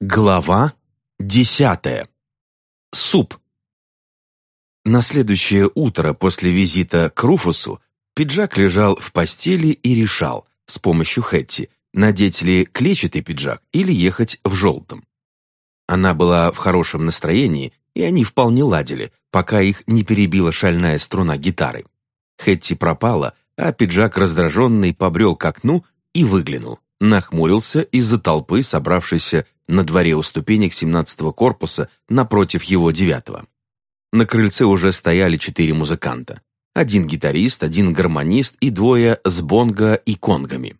Глава десятая. Суп. На следующее утро после визита к Руфусу пиджак лежал в постели и решал, с помощью Хэтти, надеть ли клетчатый пиджак или ехать в желтом. Она была в хорошем настроении, и они вполне ладили, пока их не перебила шальная струна гитары. Хэтти пропала, а пиджак раздраженный побрел к окну и выглянул, нахмурился из-за толпы, собравшейся на дворе у ступенек 17-го корпуса напротив его девятого. На крыльце уже стояли четыре музыканта. Один гитарист, один гармонист и двое с бонго и конгами.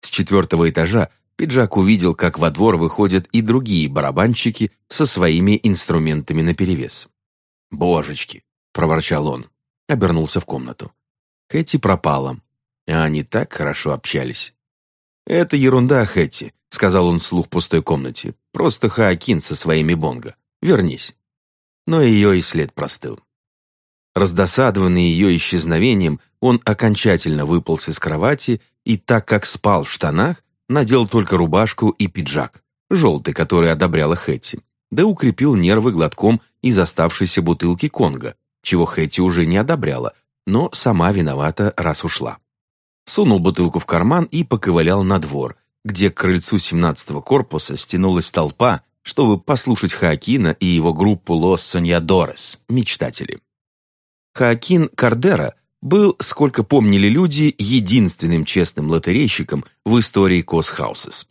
С четвертого этажа Пиджак увидел, как во двор выходят и другие барабанщики со своими инструментами наперевес. «Божечки!» — проворчал он. Обернулся в комнату. Хэти пропала. А они так хорошо общались. «Это ерунда, Хэти», — сказал он вслух в пустой комнате. «Просто Хаакин со своими бонго. Вернись». Но ее и след простыл. Раздосадованный ее исчезновением, он окончательно выполз из кровати и, так как спал в штанах, надел только рубашку и пиджак, желтый, который одобряла Хэтти, да укрепил нервы глотком из оставшейся бутылки Конго, чего Хэтти уже не одобряла, но сама виновата, раз ушла. Сунул бутылку в карман и поковылял на двор, где к крыльцу 17-го корпуса стянулась толпа, чтобы послушать Хаакина и его группу Лос Соньядорес, мечтатели. Хаакин Кардера был, сколько помнили люди, единственным честным лотерейщиком в истории Косхаусес.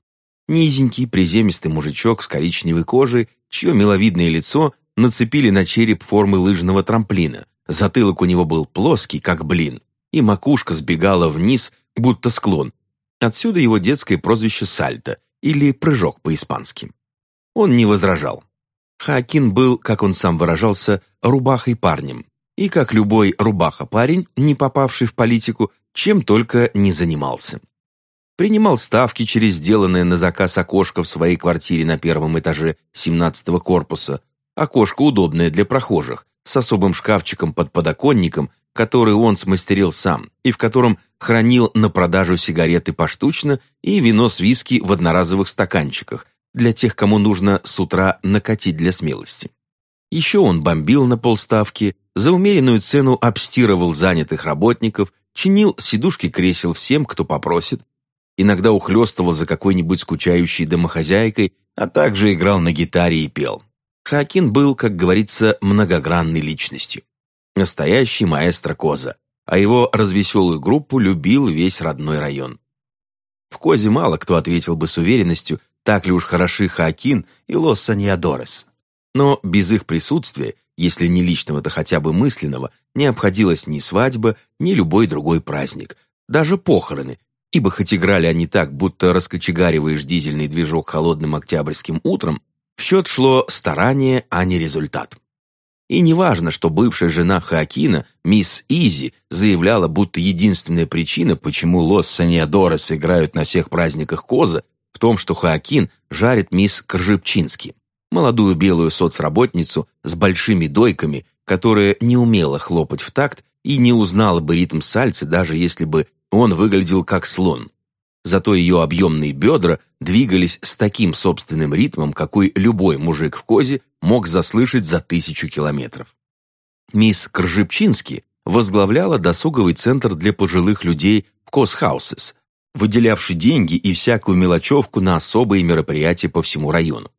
Низенький, приземистый мужичок с коричневой кожей, чье миловидное лицо нацепили на череп формы лыжного трамплина, затылок у него был плоский, как блин, и макушка сбегала вниз, будто склон. Отсюда его детское прозвище «Сальто» или «прыжок» по-испански. Он не возражал. Хакин был, как он сам выражался, рубахой парнем, и, как любой рубаха-парень, не попавший в политику, чем только не занимался. Принимал ставки через сделанное на заказ окошко в своей квартире на первом этаже 17-го корпуса. Окошко удобное для прохожих, с особым шкафчиком под подоконником, который он смастерил сам, и в котором хранил на продажу сигареты поштучно и вино с виски в одноразовых стаканчиках, для тех, кому нужно с утра накатить для смелости. Еще он бомбил на полставки, за умеренную цену обстирывал занятых работников, чинил сидушки кресел всем, кто попросит, иногда ухлёстывал за какой-нибудь скучающей домохозяйкой, а также играл на гитаре и пел. Хакин был, как говорится, многогранной личностью. Настоящий маэстро Коза, а его развеселую группу любил весь родной район. В Козе мало кто ответил бы с уверенностью, так ли уж хороши Хакин и Лос Саньядорес. Но без их присутствия, если не личного, то хотя бы мысленного, не обходилась ни свадьба, ни любой другой праздник, даже похороны, ибо хоть играли они так, будто раскочегариваешь дизельный движок холодным октябрьским утром, в счет шло старание, а не результат. И неважно, что бывшая жена Хоакина, мисс Изи, заявляла, будто единственная причина, почему Лос Саниадорес играют на всех праздниках Коза, в том, что Хоакин жарит мисс Кржипчинский молодую белую соцработницу с большими дойками, которая не умела хлопать в такт и не узнала бы ритм сальцы, даже если бы он выглядел как слон. Зато ее объемные бедра двигались с таким собственным ритмом, какой любой мужик в козе мог заслышать за тысячу километров. Мисс Кржипчински возглавляла досуговый центр для пожилых людей в Косхаусес, выделявший деньги и всякую мелочевку на особые мероприятия по всему району.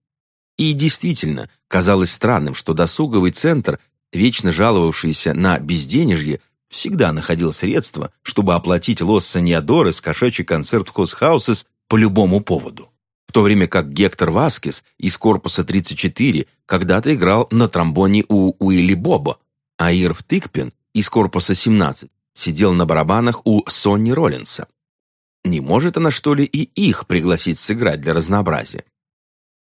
И действительно, казалось странным, что досуговый центр, вечно жаловавшийся на безденежье, всегда находил средства, чтобы оплатить Лос Саньядорес кошачий концерт в Косхаусес по любому поводу. В то время как Гектор Васкес из корпуса 34 когда-то играл на тромбоне у Уилли Боба, а Ирв Тикпен из корпуса 17 сидел на барабанах у Сонни Роллинса. Не может она, что ли, и их пригласить сыграть для разнообразия?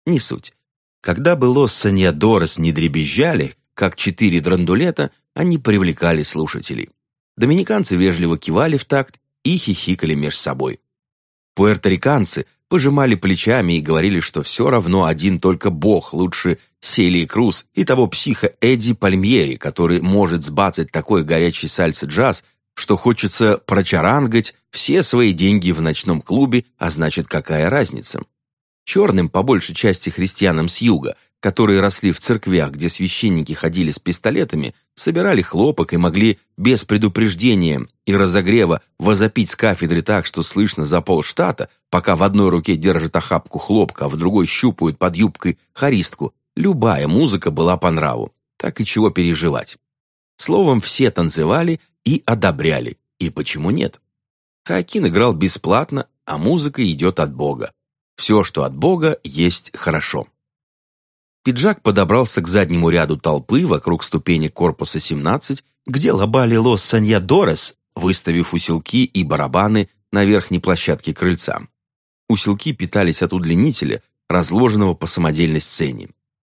Не суть. Когда бы Лос Саньядорес не дребезжали, как четыре драндулета, они привлекали слушателей. Доминиканцы вежливо кивали в такт и хихикали меж собой. Пуэрториканцы пожимали плечами и говорили, что все равно один только бог лучше Селии Круз и того психа Эдди Пальмьери, который может сбацать такой горячий сальса-джаз, что хочется прочарангать все свои деньги в ночном клубе, а значит, какая разница? Черным, по большей части христианам с юга, которые росли в церквях, где священники ходили с пистолетами, собирали хлопок и могли без предупреждения и разогрева возопить с кафедры так, что слышно за полштата, пока в одной руке держит охапку хлопка, а в другой щупают под юбкой харистку, любая музыка была по нраву. Так и чего переживать. Словом, все танцевали и одобряли. И почему нет? Хакин играл бесплатно, а музыка идет от Бога. Все, что от Бога, есть хорошо. Пиджак подобрался к заднему ряду толпы вокруг ступенек корпуса 17, где лобали лос Саньядорес, выставив усилки и барабаны на верхней площадке крыльца. Усилки питались от удлинителя, разложенного по самодельной сцене.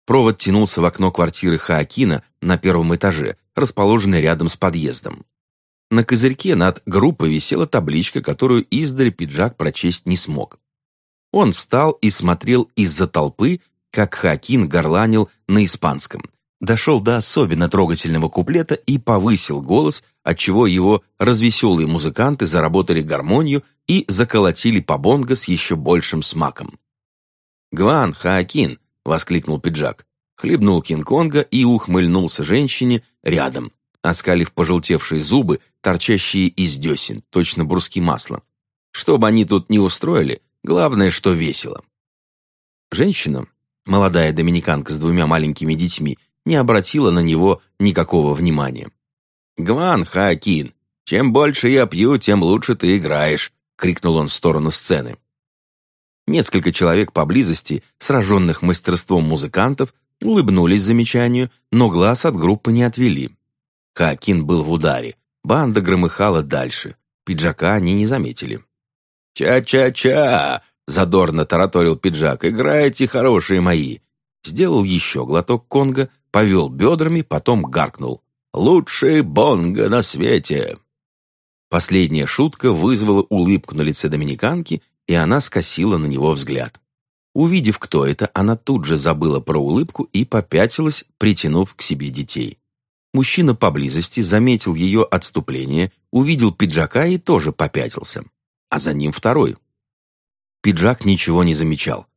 Провод тянулся в окно квартиры Хаакина на первом этаже, расположенной рядом с подъездом. На козырьке над группой висела табличка, которую издали пиджак прочесть не смог. Он встал и смотрел из-за толпы как Хакин горланил на испанском. Дошел до особенно трогательного куплета и повысил голос, отчего его развеселые музыканты заработали гармонию и заколотили по бонго с еще большим смаком. «Гван, Хаакин!» — воскликнул пиджак. Хлебнул Кинг-Конга и ухмыльнулся женщине рядом, оскалив пожелтевшие зубы, торчащие из десен, точно бруски масла. Что бы они тут ни устроили, главное, что весело. Женщина, Молодая доминиканка с двумя маленькими детьми не обратила на него никакого внимания. «Гван, Хаакин, чем больше я пью, тем лучше ты играешь», — крикнул он в сторону сцены. Несколько человек поблизости, сраженных мастерством музыкантов, улыбнулись замечанию, но глаз от группы не отвели. Хаакин был в ударе, банда громыхала дальше, пиджака они не заметили. «Ча-ча-ча!» Задорно тараторил пиджак. «Играете, хорошие мои!» Сделал еще глоток конга, повел бедрами, потом гаркнул. «Лучший бонго на свете!» Последняя шутка вызвала улыбку на лице доминиканки, и она скосила на него взгляд. Увидев, кто это, она тут же забыла про улыбку и попятилась, притянув к себе детей. Мужчина поблизости заметил ее отступление, увидел пиджака и тоже попятился. А за ним второй. Пиджак ничего не замечал.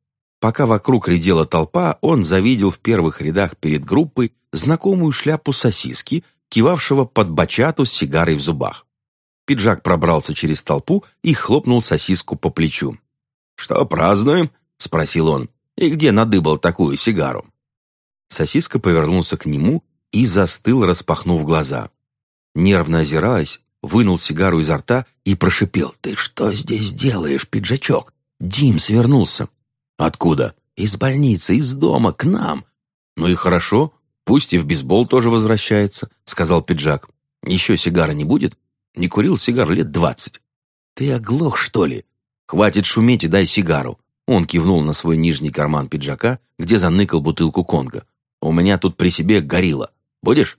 Пока вокруг редела толпа, он завидел в первых рядах перед группой знакомую шляпу сосиски, кивавшего под бачату с сигарой в зубах. Пиджак пробрался через толпу и хлопнул сосиску по плечу. «Что, празднуем?» — спросил он. «И где надыбал такую сигару?» Сосиска повернулся к нему и застыл, распахнув глаза. Нервно озираясь, вынул сигару изо рта и прошипел. «Ты что здесь делаешь, пиджачок? Дим свернулся. Откуда? Из больницы, из дома, к нам. Ну и хорошо, пусть и в бейсбол тоже возвращается, сказал пиджак. Еще сигара не будет? Не курил сигар лет двадцать. Ты оглох, что ли? Хватит шуметь и дай сигару. Он кивнул на свой нижний карман пиджака, где заныкал бутылку конга. «У меня тут при себе горилла. Будешь?»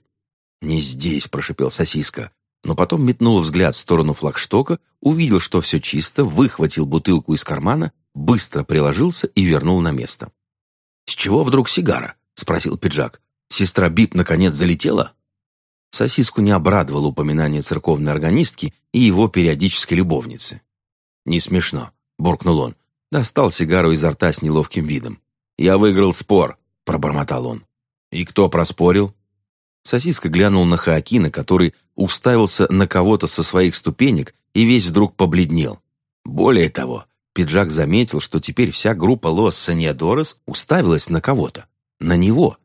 «Не здесь», — прошипел сосиска но потом метнул взгляд в сторону флагштока, увидел, что все чисто, выхватил бутылку из кармана, быстро приложился и вернул на место. «С чего вдруг сигара?» — спросил пиджак. «Сестра Бип наконец залетела?» Сосиску не обрадовало упоминание церковной органистки и его периодической любовницы. «Не смешно», — буркнул он. Достал сигару изо рта с неловким видом. «Я выиграл спор», — пробормотал он. «И кто проспорил?» Сосиска глянул на Хаакина, который уставился на кого-то со своих ступенек и весь вдруг побледнел. Более того, пиджак заметил, что теперь вся группа Лос Саньядорес уставилась на кого-то. На него.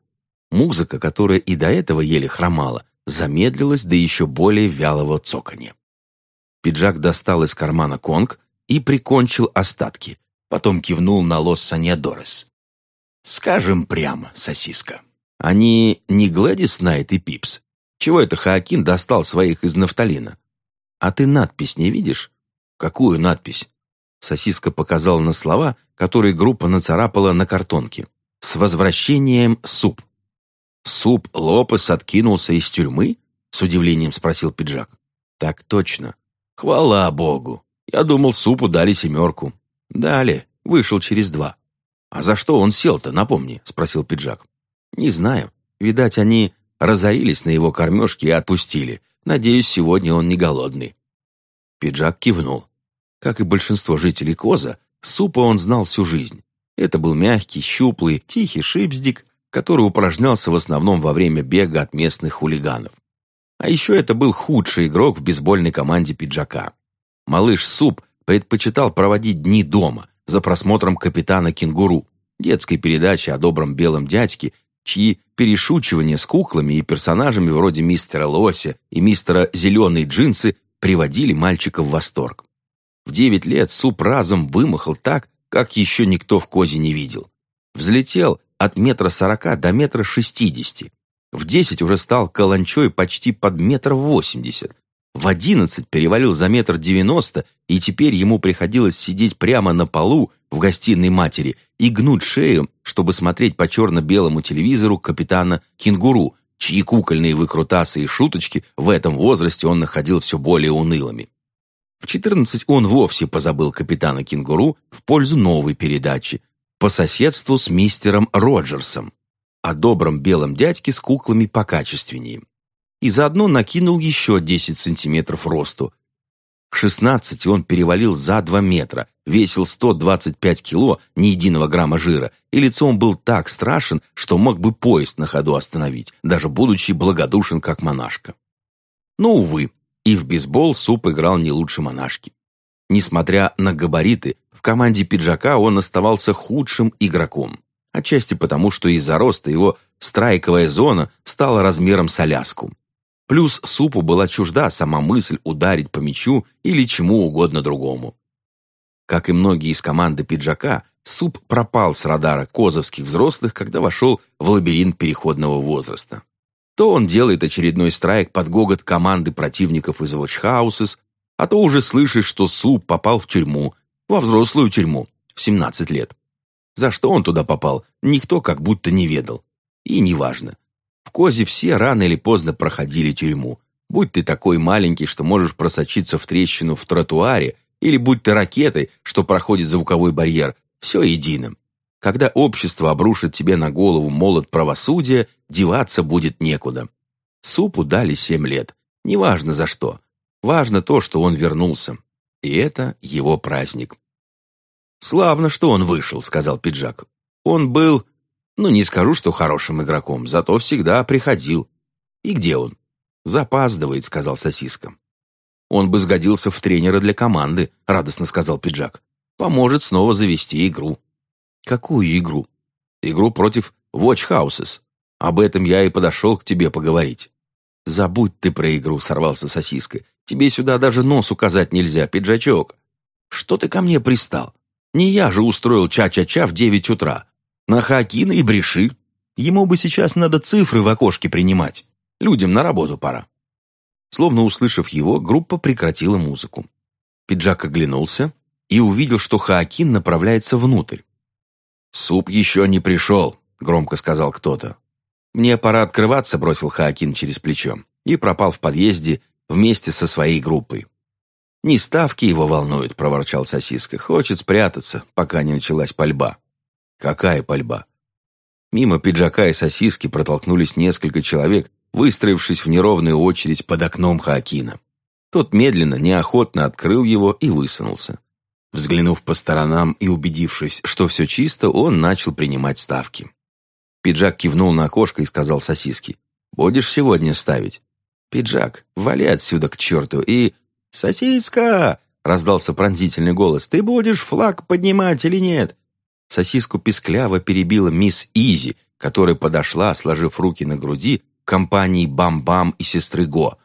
Музыка, которая и до этого еле хромала, замедлилась до еще более вялого цоканья. Пиджак достал из кармана конг и прикончил остатки, потом кивнул на Лос Саньядорес. «Скажем прямо, сосиска». Они не Глэдис Найт и Пипс? Чего это Хаакин достал своих из нафталина? А ты надпись не видишь? Какую надпись? Сосиска показала на слова, которые группа нацарапала на картонке. «С возвращением суп». «Суп Лопес откинулся из тюрьмы?» С удивлением спросил пиджак. «Так точно. Хвала Богу. Я думал, супу дали семерку. Дали. Вышел через два. А за что он сел-то, напомни?» Спросил пиджак. Не знаю. Видать, они разорились на его кормежке и отпустили. Надеюсь, сегодня он не голодный. Пиджак кивнул. Как и большинство жителей Коза, супа он знал всю жизнь. Это был мягкий, щуплый, тихий шипздик, который упражнялся в основном во время бега от местных хулиганов. А еще это был худший игрок в бейсбольной команде пиджака. Малыш Суп предпочитал проводить дни дома, за просмотром «Капитана Кенгуру», детской передачи о добром белом дядьке, чьи перешучивания с куклами и персонажами вроде мистера Лося и мистера Зеленые джинсы приводили мальчика в восторг. В девять лет Суп разом вымахал так, как еще никто в козе не видел. Взлетел от метра сорока до метра шестидесяти. В десять уже стал каланчой почти под метр восемьдесят. В одиннадцать перевалил за метр девяносто, и теперь ему приходилось сидеть прямо на полу в гостиной матери и гнуть шею, чтобы смотреть по черно-белому телевизору капитана Кенгуру, чьи кукольные выкрутасы и шуточки в этом возрасте он находил все более унылыми. В четырнадцать он вовсе позабыл капитана Кенгуру в пользу новой передачи по соседству с мистером Роджерсом о добром белом дядьке с куклами покачественнее и заодно накинул еще 10 сантиметров росту. К 16 он перевалил за 2 метра, весил 125 кило, ни единого грамма жира, и лицом был так страшен, что мог бы поезд на ходу остановить, даже будучи благодушен, как монашка. Но, увы, и в бейсбол Суп играл не лучше монашки. Несмотря на габариты, в команде пиджака он оставался худшим игроком. Отчасти потому, что из-за роста его страйковая зона стала размером с Аляску. Плюс Супу была чужда сама мысль ударить по мячу или чему угодно другому. Как и многие из команды «Пиджака», Суп пропал с радара козовских взрослых, когда вошел в лабиринт переходного возраста. То он делает очередной страйк под гогот команды противников из Watch а то уже слышишь, что Суп попал в тюрьму, во взрослую тюрьму, в 17 лет. За что он туда попал, никто как будто не ведал. И неважно. В Козе все рано или поздно проходили тюрьму. Будь ты такой маленький, что можешь просочиться в трещину в тротуаре, или будь ты ракетой, что проходит звуковой барьер, все единым. Когда общество обрушит тебе на голову молот правосудия, деваться будет некуда. Супу дали семь лет. Неважно за что. Важно то, что он вернулся. И это его праздник. «Славно, что он вышел», — сказал пиджак. «Он был ну, не скажу, что хорошим игроком, зато всегда приходил. И где он? Запаздывает, сказал сосиска. Он бы сгодился в тренера для команды, радостно сказал пиджак. Поможет снова завести игру. Какую игру? Игру против Watch Houses. Об этом я и подошел к тебе поговорить. Забудь ты про игру, сорвался сосиска. Тебе сюда даже нос указать нельзя, пиджачок. Что ты ко мне пристал? Не я же устроил ча-ча-ча в девять утра. На Хакина и бреши. Ему бы сейчас надо цифры в окошке принимать. Людям на работу пора». Словно услышав его, группа прекратила музыку. Пиджак оглянулся и увидел, что Хаакин направляется внутрь. «Суп еще не пришел», — громко сказал кто-то. «Мне пора открываться», — бросил Хаакин через плечо и пропал в подъезде вместе со своей группой. «Не ставки его волнуют», — проворчал сосиска. «Хочет спрятаться, пока не началась пальба». Какая пальба? Мимо пиджака и сосиски протолкнулись несколько человек, выстроившись в неровную очередь под окном Хаакина. Тот медленно, неохотно открыл его и высунулся. Взглянув по сторонам и убедившись, что все чисто, он начал принимать ставки. Пиджак кивнул на окошко и сказал сосиски. «Будешь сегодня ставить?» «Пиджак, вали отсюда к черту и...» «Сосиска!» — раздался пронзительный голос. «Ты будешь флаг поднимать или нет?» Сосиску пискляво перебила мисс Изи, которая подошла, сложив руки на груди, к компании Бам-Бам и сестры Го.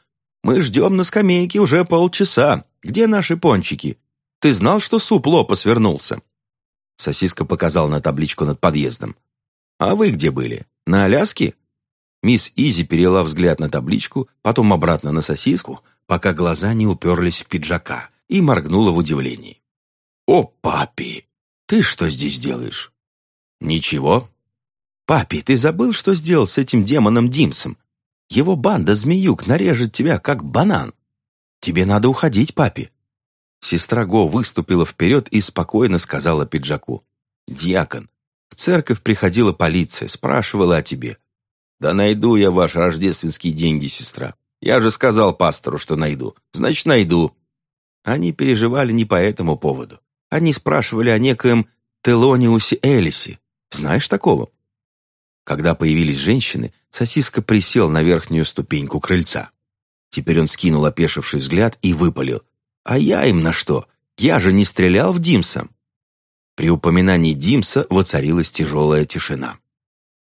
«Мы ждем на скамейке уже полчаса. Где наши пончики? Ты знал, что суп Лопас вернулся?» Сосиска показал на табличку над подъездом. «А вы где были? На Аляске?» Мисс Изи перела взгляд на табличку, потом обратно на сосиску, пока глаза не уперлись в пиджака, и моргнула в удивлении. «О, папи! «Ты что здесь делаешь?» «Ничего». «Папи, ты забыл, что сделал с этим демоном Димсом? Его банда змеюк нарежет тебя, как банан. Тебе надо уходить, папи». Сестра Го выступила вперед и спокойно сказала пиджаку. «Дьякон, в церковь приходила полиция, спрашивала о тебе». «Да найду я ваши рождественские деньги, сестра. Я же сказал пастору, что найду. Значит, найду». Они переживали не по этому поводу. Они спрашивали о некоем Телониусе Элисе. Знаешь такого?» Когда появились женщины, сосиска присел на верхнюю ступеньку крыльца. Теперь он скинул опешивший взгляд и выпалил. «А я им на что? Я же не стрелял в Димса!» При упоминании Димса воцарилась тяжелая тишина.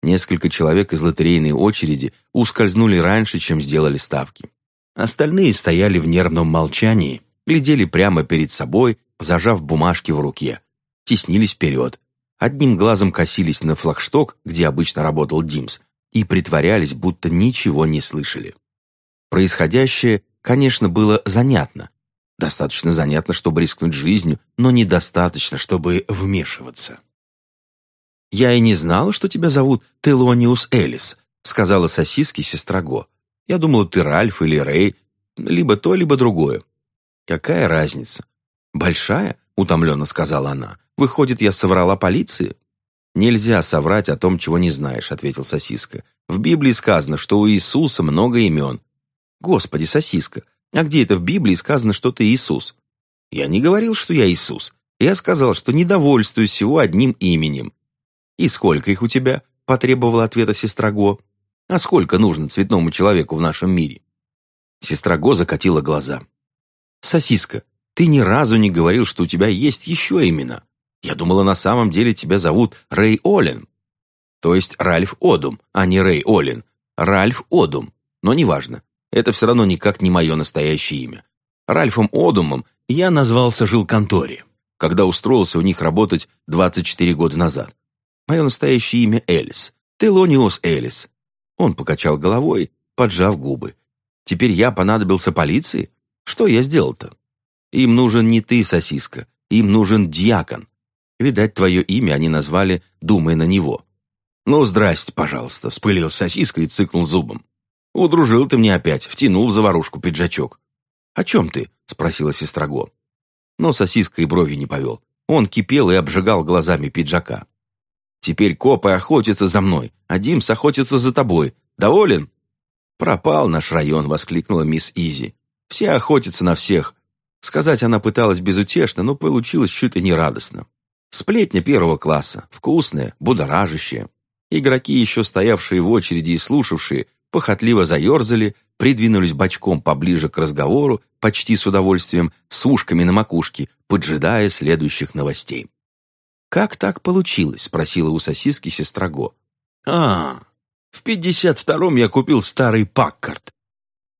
Несколько человек из лотерейной очереди ускользнули раньше, чем сделали ставки. Остальные стояли в нервном молчании, глядели прямо перед собой, зажав бумажки в руке, теснились вперед, одним глазом косились на флагшток, где обычно работал Димс, и притворялись, будто ничего не слышали. Происходящее, конечно, было занятно. Достаточно занятно, чтобы рискнуть жизнью, но недостаточно, чтобы вмешиваться. «Я и не знала, что тебя зовут Телониус Элис», сказала сосиски сестра Го. «Я думала, ты Ральф или Рэй, либо то, либо другое». «Какая разница?» «Большая?» — утомленно сказала она. «Выходит, я соврала полиции?» «Нельзя соврать о том, чего не знаешь», — ответил сосиска. «В Библии сказано, что у Иисуса много имен». «Господи, сосиска, а где это в Библии сказано, что ты Иисус?» «Я не говорил, что я Иисус. Я сказал, что недовольствуюсь всего одним именем. «И сколько их у тебя?» – потребовала ответа сестра Го. «А сколько нужно цветному человеку в нашем мире?» Сестра Го закатила глаза. «Сосиска, ты ни разу не говорил, что у тебя есть еще имена. Я думала, на самом деле тебя зовут Рэй Олен. То есть Ральф Одум, а не Рэй Олен. Ральф Одум. Но неважно. Это все равно никак не мое настоящее имя. Ральфом Одумом я назвался жилконторе, когда устроился у них работать 24 года назад. Мое настоящее имя Элис. Телониус Элис. Он покачал головой, поджав губы. Теперь я понадобился полиции? Что я сделал-то? Им нужен не ты, сосиска. Им нужен дьякон. Видать, твое имя они назвали, думая на него. «Ну, здрасте, пожалуйста», — вспылил сосиска и цыкнул зубом. «Удружил ты мне опять, втянул в заварушку пиджачок». «О чем ты?» — спросила сестра Го. Но сосиска и брови не повел. Он кипел и обжигал глазами пиджака. Теперь копы охотятся за мной, а Димс охотится за тобой. Доволен?» «Пропал наш район», — воскликнула мисс Изи. «Все охотятся на всех». Сказать она пыталась безутешно, но получилось чуть ли не радостно. Сплетня первого класса, вкусная, будоражащая. Игроки, еще стоявшие в очереди и слушавшие, похотливо заерзали, придвинулись бочком поближе к разговору, почти с удовольствием, с ушками на макушке, поджидая следующих новостей. «Как так получилось?» — спросила у сосиски сестра Го. «А, в пятьдесят втором я купил старый Паккарт.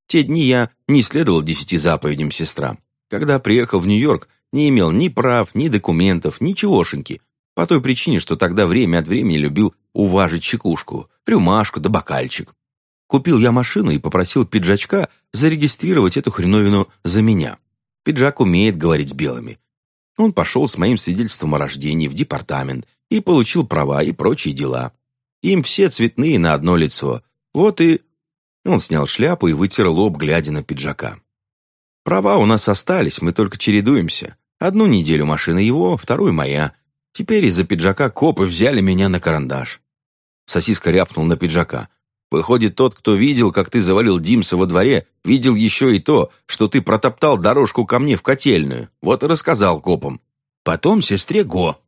Те дни я не следовал десяти заповедям сестра. Когда приехал в Нью-Йорк, не имел ни прав, ни документов, ничегошеньки, по той причине, что тогда время от времени любил уважить чекушку, рюмашку да бокальчик. Купил я машину и попросил пиджачка зарегистрировать эту хреновину за меня. Пиджак умеет говорить с белыми. Он пошел с моим свидетельством о рождении в департамент и получил права и прочие дела. Им все цветные на одно лицо. Вот и...» Он снял шляпу и вытер лоб, глядя на пиджака. «Права у нас остались, мы только чередуемся. Одну неделю машина его, вторую моя. Теперь из-за пиджака копы взяли меня на карандаш». Сосиска рявкнул на пиджака. Выходит, тот, кто видел, как ты завалил Димса во дворе, видел еще и то, что ты протоптал дорожку ко мне в котельную. Вот и рассказал копам. Потом сестре Го.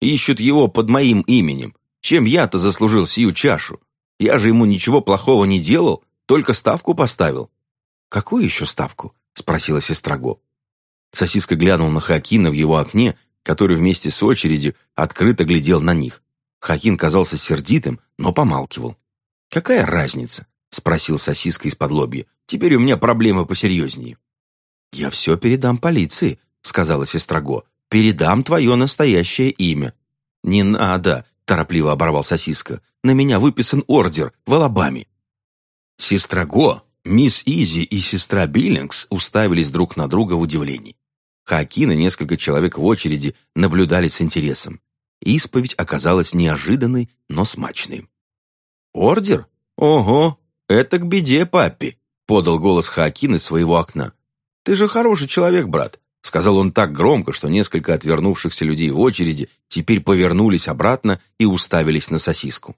Ищут его под моим именем. Чем я-то заслужил сию чашу? Я же ему ничего плохого не делал, только ставку поставил». «Какую еще ставку?» — спросила сестра Го. Сосиска глянул на Хакина в его окне, который вместе с очередью открыто глядел на них. Хакин казался сердитым, но помалкивал. «Какая разница?» — спросил сосиска из-под лобья. «Теперь у меня проблемы посерьезнее». «Я все передам полиции», — сказала сестра Го. «Передам твое настоящее имя». «Не надо», — торопливо оборвал сосиска. «На меня выписан ордер в Алабаме». Сестра Го, мисс Изи и сестра Биллингс уставились друг на друга в удивлении. Хакин и несколько человек в очереди наблюдали с интересом. Исповедь оказалась неожиданной, но смачной. «Ордер? Ого, это к беде, папе», — подал голос Хаакин из своего окна. «Ты же хороший человек, брат», — сказал он так громко, что несколько отвернувшихся людей в очереди теперь повернулись обратно и уставились на сосиску.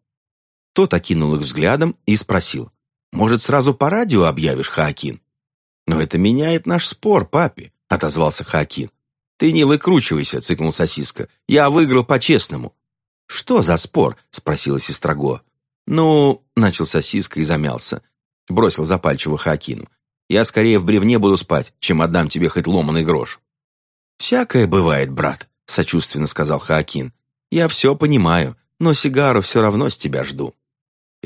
Тот окинул их взглядом и спросил, «Может, сразу по радио объявишь, Хаакин?» «Но это меняет наш спор, папе», — отозвался Хаакин. «Ты не выкручивайся», — цыкнул сосиска. «Я выиграл по-честному». «Что за спор?» — спросила сестра Го. «Ну...» — начал сосиска и замялся. Бросил запальчиво Хакину. «Я скорее в бревне буду спать, чем отдам тебе хоть ломаный грош». «Всякое бывает, брат», — сочувственно сказал Хаакин. «Я все понимаю, но сигару все равно с тебя жду.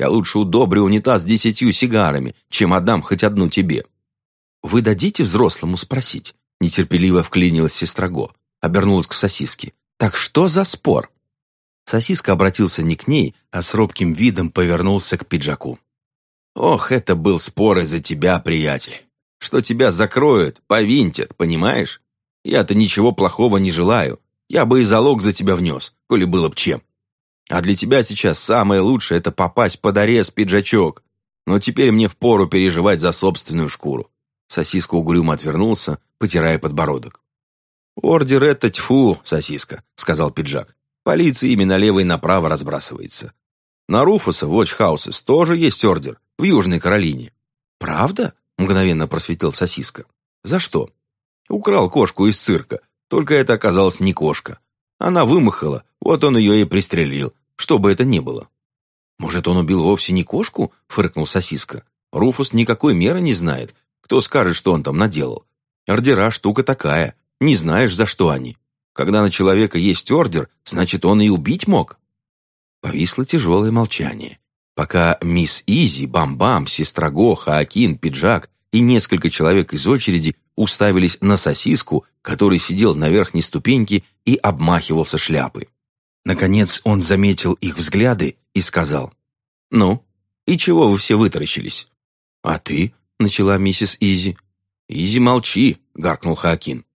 Я лучше удобрю унитаз десятью сигарами, чем отдам хоть одну тебе». «Вы дадите взрослому спросить?» — нетерпеливо вклинилась сестра Го, обернулась к сосиске. «Так что за спор?» Сосиска обратился не к ней, а с робким видом повернулся к пиджаку. «Ох, это был спор из-за тебя, приятель. Что тебя закроют, повинтят, понимаешь? Я-то ничего плохого не желаю. Я бы и залог за тебя внес, коли было б чем. А для тебя сейчас самое лучшее — это попасть под арест, пиджачок. Но теперь мне впору переживать за собственную шкуру». Сосиска угрюмо отвернулся, потирая подбородок. «Ордер это тьфу, сосиска», — сказал пиджак. Полиция ими налево и направо разбрасывается. На Руфуса в Watch тоже есть ордер, в Южной Каролине. «Правда?» — мгновенно просветил сосиска. «За что?» «Украл кошку из цирка, только это оказалось не кошка. Она вымахала, вот он ее и пристрелил, что бы это ни было». «Может, он убил вовсе не кошку?» — фыркнул сосиска. «Руфус никакой меры не знает. Кто скажет, что он там наделал? Ордера штука такая, не знаешь, за что они. Когда на человека есть ордер, значит, он и убить мог. Повисло тяжелое молчание, пока мисс Изи, Бам-Бам, сестра Го, Хаакин, Пиджак и несколько человек из очереди уставились на сосиску, который сидел на верхней ступеньке и обмахивался шляпой. Наконец он заметил их взгляды и сказал, «Ну, и чего вы все вытаращились?» «А ты?» — начала миссис Изи. «Изи, молчи!» — гаркнул Хаакин.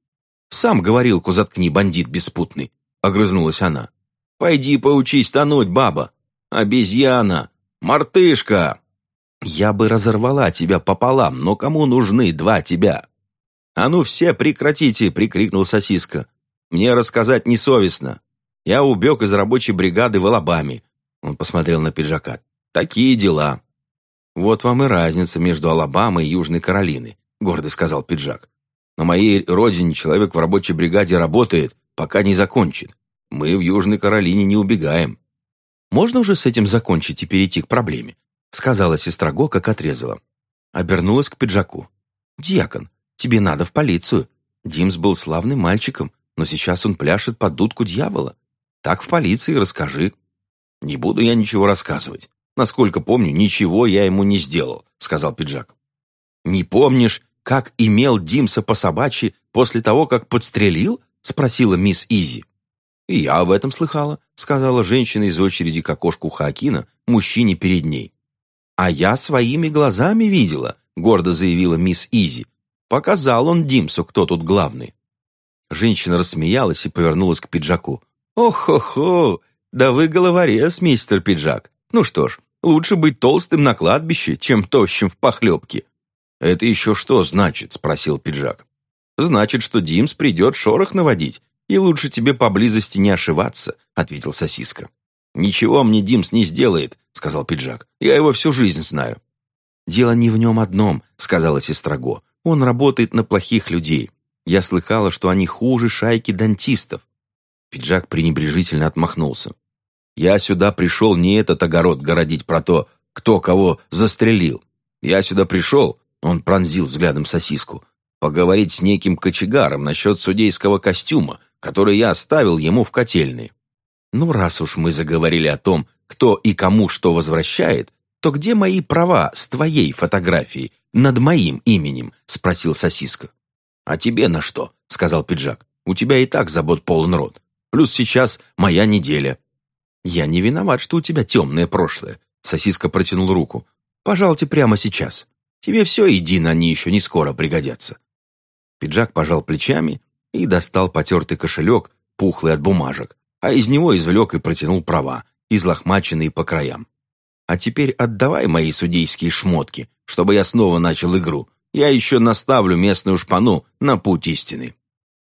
«Сам говорилку заткни, бандит беспутный», — огрызнулась она. «Пойди поучись тонуть, баба! Обезьяна! Мартышка!» «Я бы разорвала тебя пополам, но кому нужны два тебя?» «А ну все прекратите!» — прикрикнул сосиска. «Мне рассказать несовестно. Я убег из рабочей бригады в Алабаме». Он посмотрел на пиджака. «Такие дела». «Вот вам и разница между Алабамой и Южной Каролиной», — гордо сказал пиджак. На моей родине человек в рабочей бригаде работает, пока не закончит. Мы в Южной Каролине не убегаем. Можно уже с этим закончить и перейти к проблеме? Сказала сестра Го, как отрезала. Обернулась к пиджаку. «Дьякон, тебе надо в полицию. Димс был славным мальчиком, но сейчас он пляшет под дудку дьявола. Так в полиции расскажи». «Не буду я ничего рассказывать. Насколько помню, ничего я ему не сделал», — сказал пиджак. «Не помнишь, как имел Димса по собачьи после того, как подстрелил?» — спросила мисс Изи. «И я об этом слыхала», — сказала женщина из очереди к окошку Хаакина, мужчине перед ней. «А я своими глазами видела», — гордо заявила мисс Изи. «Показал он Димсу, кто тут главный». Женщина рассмеялась и повернулась к пиджаку. «Ох-хо-хо! Да вы головорез, мистер пиджак. Ну что ж, лучше быть толстым на кладбище, чем тощим в похлебке. «Это еще что значит?» — спросил пиджак. «Значит, что Димс придет шорох наводить, и лучше тебе поблизости не ошиваться», — ответил сосиска. «Ничего мне Димс не сделает», — сказал пиджак. «Я его всю жизнь знаю». «Дело не в нем одном», — сказала сестра Го. «Он работает на плохих людей. Я слыхала, что они хуже шайки дантистов». Пиджак пренебрежительно отмахнулся. «Я сюда пришел не этот огород городить про то, кто кого застрелил. Я сюда пришел, он пронзил взглядом сосиску. «Поговорить с неким кочегаром насчет судейского костюма, который я оставил ему в котельной». «Ну, раз уж мы заговорили о том, кто и кому что возвращает, то где мои права с твоей фотографией над моим именем?» — спросил сосиска. «А тебе на что?» — сказал пиджак. «У тебя и так забот полон рот. Плюс сейчас моя неделя». «Я не виноват, что у тебя темное прошлое», — сосиска протянул руку. «Пожалуйте прямо сейчас». Тебе все едино, они еще не скоро пригодятся». Пиджак пожал плечами и достал потертый кошелек, пухлый от бумажек, а из него извлек и протянул права, излохмаченные по краям. «А теперь отдавай мои судейские шмотки, чтобы я снова начал игру. Я еще наставлю местную шпану на путь истины.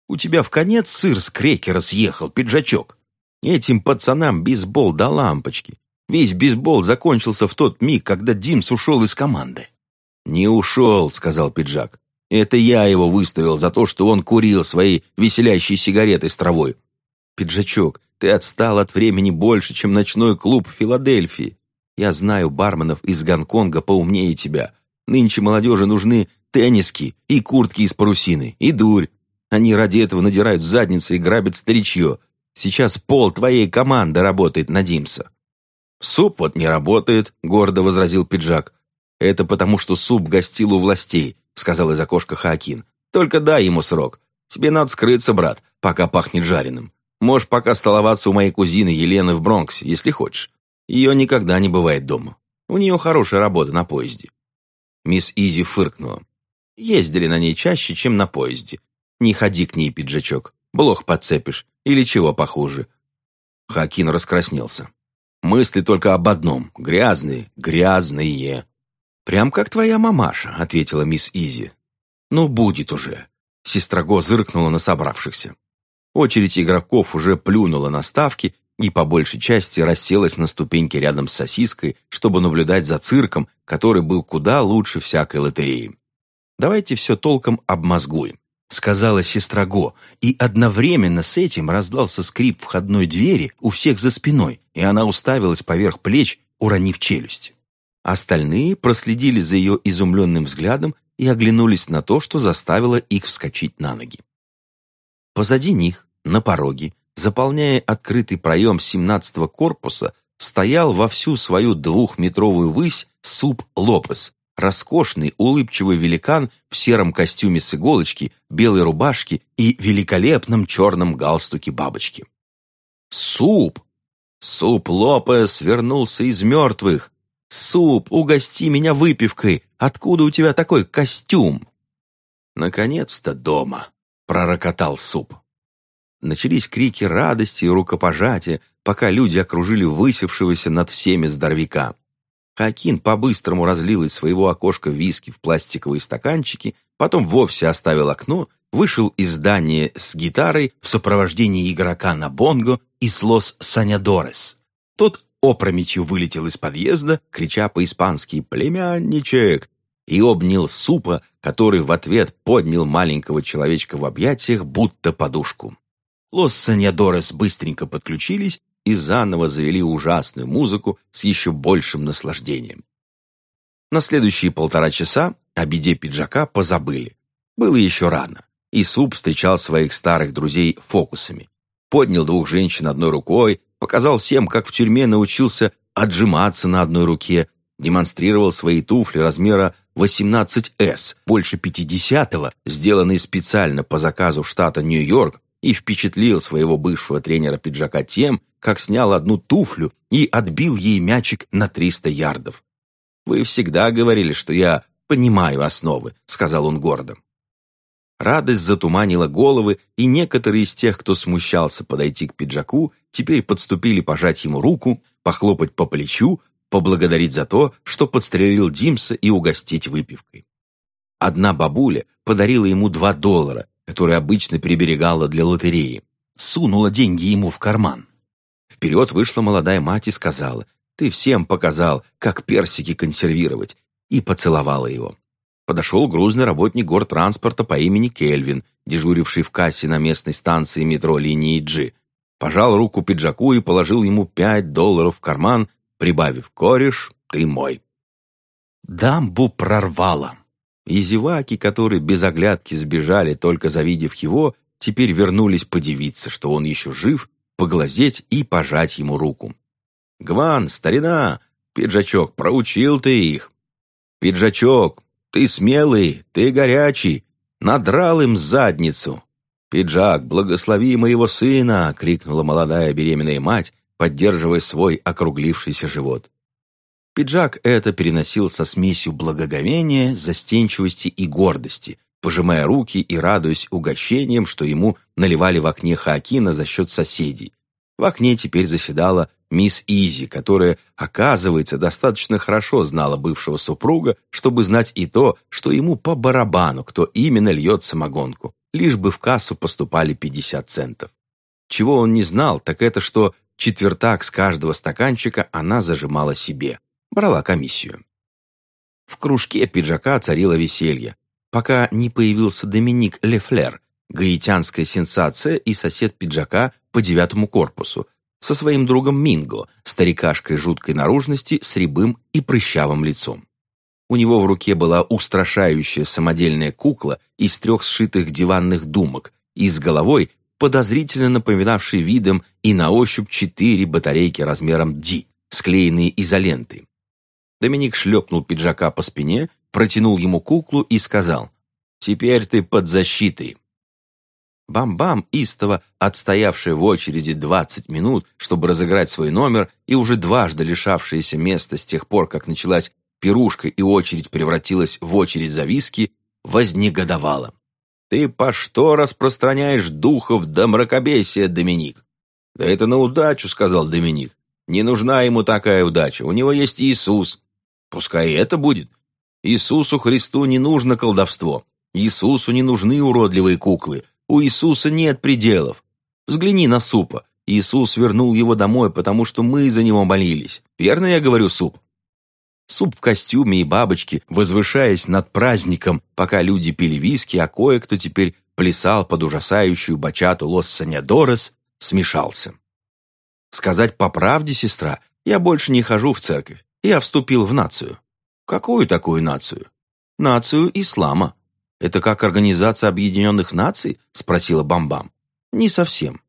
У тебя в конец сыр с крекера съехал, пиджачок. Этим пацанам бейсбол до лампочки. Весь бейсбол закончился в тот миг, когда Димс ушел из команды. «Не ушел», — сказал пиджак. Это я его выставил за то, что он курил свои веселящие сигареты с травой. Пиджачок, ты отстал от времени больше, чем ночной клуб в Филадельфии. Я знаю барменов из Гонконга поумнее тебя. Нынче молодежи нужны тенниски и куртки из парусины, и дурь. Они ради этого надирают задницы и грабят старичье. Сейчас пол твоей команды работает на Димса». «Суп вот не работает», — гордо возразил пиджак. «Это потому, что суп гостил у властей», — сказал из окошка Хаакин. «Только дай ему срок. Тебе надо скрыться, брат, пока пахнет жареным. Можешь пока столоваться у моей кузины Елены в Бронксе, если хочешь. Ее никогда не бывает дома. У нее хорошая работа на поезде». Мисс Изи фыркнула. Ездили на ней чаще, чем на поезде. Не ходи к ней, пиджачок. Блох подцепишь. Или чего похуже. Хакин раскраснелся. Мысли только об одном. Грязные, грязные. «Прям как твоя мамаша», — ответила мисс Изи. «Ну, будет уже». Сестра Го зыркнула на собравшихся. Очередь игроков уже плюнула на ставки и по большей части расселась на ступеньке рядом с сосиской, чтобы наблюдать за цирком, который был куда лучше всякой лотереи. Давайте все толком обмозгуем сказала сестра Го, и одновременно с этим раздался скрип входной двери у всех за спиной, и она уставилась поверх плеч, уронив челюсть. Остальные проследили за ее изумленным взглядом и оглянулись на то, что заставило их вскочить на ноги. Позади них, на пороге, заполняя открытый проем семнадцатого корпуса, стоял во всю свою двухметровую высь суп Лопес, роскошный, улыбчивый великан в сером костюме с иголочки, белой рубашке и великолепном черном галстуке бабочки. «Суп! Суп Лопес вернулся из мертвых! Суп, угости меня выпивкой! Откуда у тебя такой костюм?» «Наконец-то дома!» — пророкотал суп. Начались крики радости и рукопожатия, пока люди окружили высевшегося над всеми здоровяка. Хакин по-быстрому разлил из своего окошка виски в пластиковые стаканчики, потом вовсе оставил окно, вышел из здания с гитарой в сопровождении игрока на бонго из Лос Санядорес. Тот опрометью вылетел из подъезда, крича по-испански «Племянничек!» и обнял супа, который в ответ поднял маленького человечка в объятиях, будто подушку. Лос Санядорес быстренько подключились и заново завели ужасную музыку с еще большим наслаждением. На следующие полтора часа о беде пиджака позабыли. Было еще рано, и Суп встречал своих старых друзей фокусами. Поднял двух женщин одной рукой, показал всем, как в тюрьме научился отжиматься на одной руке, демонстрировал свои туфли размера 18S, больше 50-го, сделанные специально по заказу штата Нью-Йорк, и впечатлил своего бывшего тренера пиджака тем, как снял одну туфлю и отбил ей мячик на 300 ярдов. «Вы всегда говорили, что я понимаю основы», — сказал он гордо. Радость затуманила головы, и некоторые из тех, кто смущался подойти к пиджаку, теперь подступили пожать ему руку, похлопать по плечу, поблагодарить за то, что подстрелил Димса и угостить выпивкой. Одна бабуля подарила ему два доллара, которые обычно приберегала для лотереи, сунула деньги ему в карман. Вперед вышла молодая мать и сказала, «Ты всем показал, как персики консервировать», и поцеловала его. Подошел грузный работник гортранспорта по имени Кельвин, дежуривший в кассе на местной станции метро линии G. Пожал руку пиджаку и положил ему пять долларов в карман, прибавив «Кореш, ты мой». Дамбу прорвало. И зеваки, которые без оглядки сбежали, только завидев его, теперь вернулись подивиться, что он еще жив поглазеть и пожать ему руку. «Гван, старина! Пиджачок, проучил ты их!» «Пиджачок, ты смелый, ты горячий, надрал им задницу!» «Пиджак, благослови моего сына!» — крикнула молодая беременная мать, поддерживая свой округлившийся живот. Пиджак это переносил со смесью благоговения, застенчивости и гордости, пожимая руки и радуясь угощениям, что ему наливали в окне Хаакина за счет соседей. В окне теперь заседала мисс Изи, которая, оказывается, достаточно хорошо знала бывшего супруга, чтобы знать и то, что ему по барабану, кто именно льет самогонку, лишь бы в кассу поступали 50 центов. Чего он не знал, так это, что четвертак с каждого стаканчика она зажимала себе, брала комиссию. В кружке пиджака царило веселье. пока не появился Доминик Лефлер, гаитянская сенсация и сосед пиджака по девятому корпусу, со своим другом Минго, старикашкой жуткой наружности с рябым и прыщавым лицом. У него в руке была устрашающая самодельная кукла из трех сшитых диванных думок и с головой, подозрительно напоминавшей видом и на ощупь четыре батарейки размером D, склеенные изолентой. Доминик шлепнул пиджака по спине, протянул ему куклу и сказал «Теперь ты под защитой». Бам-бам, истово отстоявшая в очереди 20 минут, чтобы разыграть свой номер, и уже дважды лишавшаяся места с тех пор, как началась пирушка и очередь превратилась в очередь за виски, вознегодовала. «Ты по что распространяешь духов до мракобесия, Доминик?» «Да это на удачу», — сказал Доминик. «Не нужна ему такая удача, у него есть Иисус». «Пускай это будет. Иисусу Христу не нужно колдовство. Иисусу не нужны уродливые куклы. У Иисуса нет пределов. Взгляни на Супа. Иисус вернул его домой, потому что мы за него молились. Верно я говорю, Суп?» Суп в костюме и бабочке, возвышаясь над праздником, пока люди пили виски, а кое-кто теперь плясал под ужасающую бачату Лос Санядорес, смешался. Сказать по правде, сестра, я больше не хожу в церковь. Я вступил в нацию. Какую такую нацию? Нацию ислама. Это как Организация Объединенных Наций? Спросила Бамбам. Не совсем.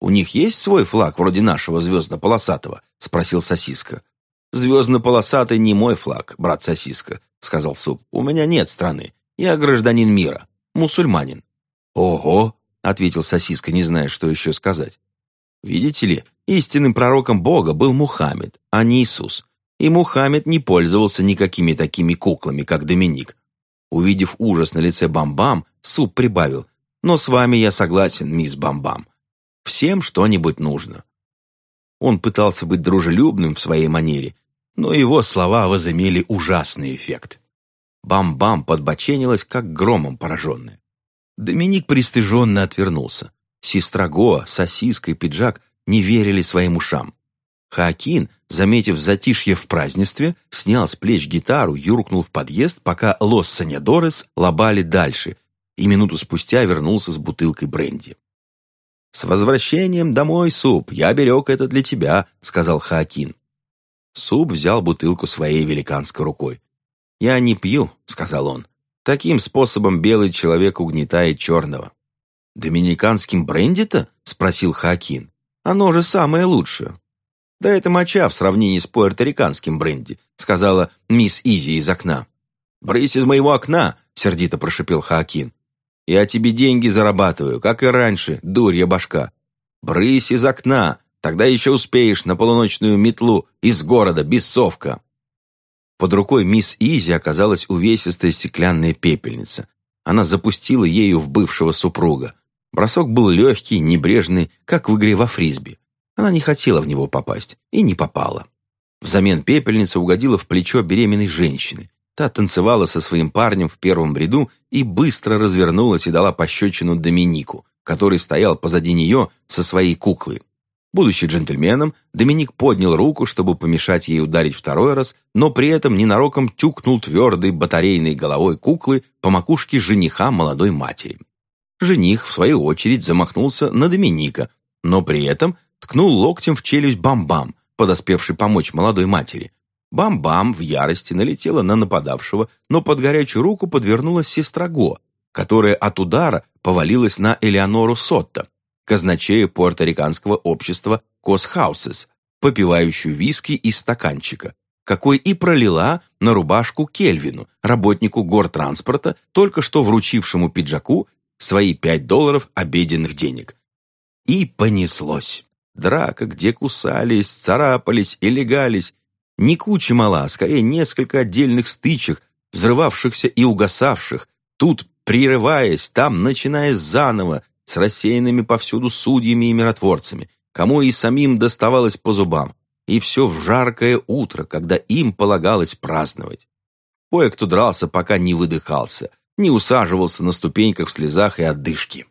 У них есть свой флаг, вроде нашего звездно-полосатого? Спросил Сосиска. Звездно-полосатый не мой флаг, брат Сосиска, сказал Суп. У меня нет страны. Я гражданин мира, мусульманин. Ого, ответил Сосиска, не зная, что еще сказать. Видите ли, истинным пророком Бога был Мухаммед, а не Иисус. И Мухаммед не пользовался никакими такими куклами, как Доминик. Увидев ужас на лице Бамбам, Суп прибавил. «Но с вами я согласен, мисс Бамбам. Всем что-нибудь нужно». Он пытался быть дружелюбным в своей манере, но его слова возымели ужасный эффект. Бам-бам подбоченилась, как громом пораженная. Доминик пристыженно отвернулся. Сестра Гоа, сосиска и пиджак не верили своим ушам. Хаакин, заметив затишье в празднестве, снял с плеч гитару, юркнул в подъезд, пока Лос Санядорес лобали дальше, и минуту спустя вернулся с бутылкой бренди. «С возвращением домой, Суп, я берег это для тебя», — сказал Хаакин. Суп взял бутылку своей великанской рукой. «Я не пью», — сказал он. «Таким способом белый человек угнетает черного». «Доминиканским бренди-то?» — спросил Хаакин. «Оно же самое лучшее». «Да это моча в сравнении с пуэрториканским бренди», — сказала мисс Изи из окна. «Брысь из моего окна!» — сердито прошипел Хаакин. «Я тебе деньги зарабатываю, как и раньше, дурья башка. Брысь из окна, тогда еще успеешь на полуночную метлу из города, бессовка». Под рукой мисс Изи оказалась увесистая стеклянная пепельница. Она запустила ею в бывшего супруга. Бросок был легкий, небрежный, как в игре во фрисби. Она не хотела в него попасть и не попала. Взамен пепельница угодила в плечо беременной женщины. Та танцевала со своим парнем в первом ряду и быстро развернулась и дала пощечину Доминику, который стоял позади нее со своей куклой. Будучи джентльменом, Доминик поднял руку, чтобы помешать ей ударить второй раз, но при этом ненароком тюкнул твердой батарейной головой куклы по макушке жениха молодой матери. Жених, в свою очередь, замахнулся на Доминика, но при этом ткнул локтем в челюсть Бам-Бам, подоспевший помочь молодой матери. Бам-Бам в ярости налетела на нападавшего, но под горячую руку подвернулась сестра Го, которая от удара повалилась на Элеонору Сотто, казначея пуэрториканского общества Косхаусес, попивающую виски из стаканчика, какой и пролила на рубашку Кельвину, работнику гортранспорта, только что вручившему пиджаку свои пять долларов обеденных денег. И понеслось. Драка, где кусались, царапались и легались. Не куча мала, а скорее несколько отдельных стычек, взрывавшихся и угасавших, тут прерываясь, там начиная заново, с рассеянными повсюду судьями и миротворцами, кому и самим доставалось по зубам, и все в жаркое утро, когда им полагалось праздновать. Кое-кто дрался, пока не выдыхался, не усаживался на ступеньках в слезах и отдышке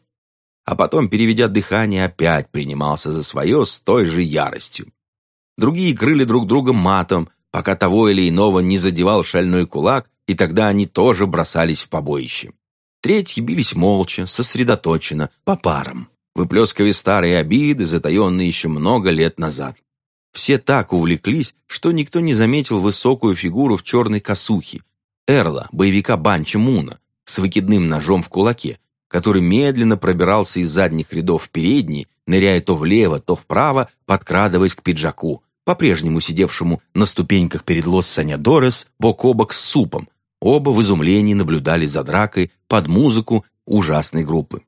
а потом, переведя дыхание, опять принимался за свое с той же яростью. Другие крыли друг друга матом, пока того или иного не задевал шальной кулак, и тогда они тоже бросались в побоище. Третьи бились молча, сосредоточенно, по парам, выплескивая старые обиды, затаенные еще много лет назад. Все так увлеклись, что никто не заметил высокую фигуру в черной косухе, Эрла, боевика Банча Муна, с выкидным ножом в кулаке, который медленно пробирался из задних рядов в передние, ныряя то влево, то вправо, подкрадываясь к пиджаку, по-прежнему сидевшему на ступеньках перед Лос Санядорес бок о бок с супом. Оба в изумлении наблюдали за дракой под музыку ужасной группы.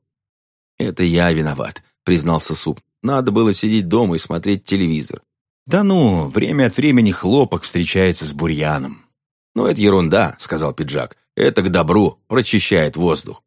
«Это я виноват», — признался суп. «Надо было сидеть дома и смотреть телевизор. «Да ну, время от времени хлопок встречается с бурьяном». «Ну, это ерунда», — сказал пиджак. «Это к добру, прочищает воздух».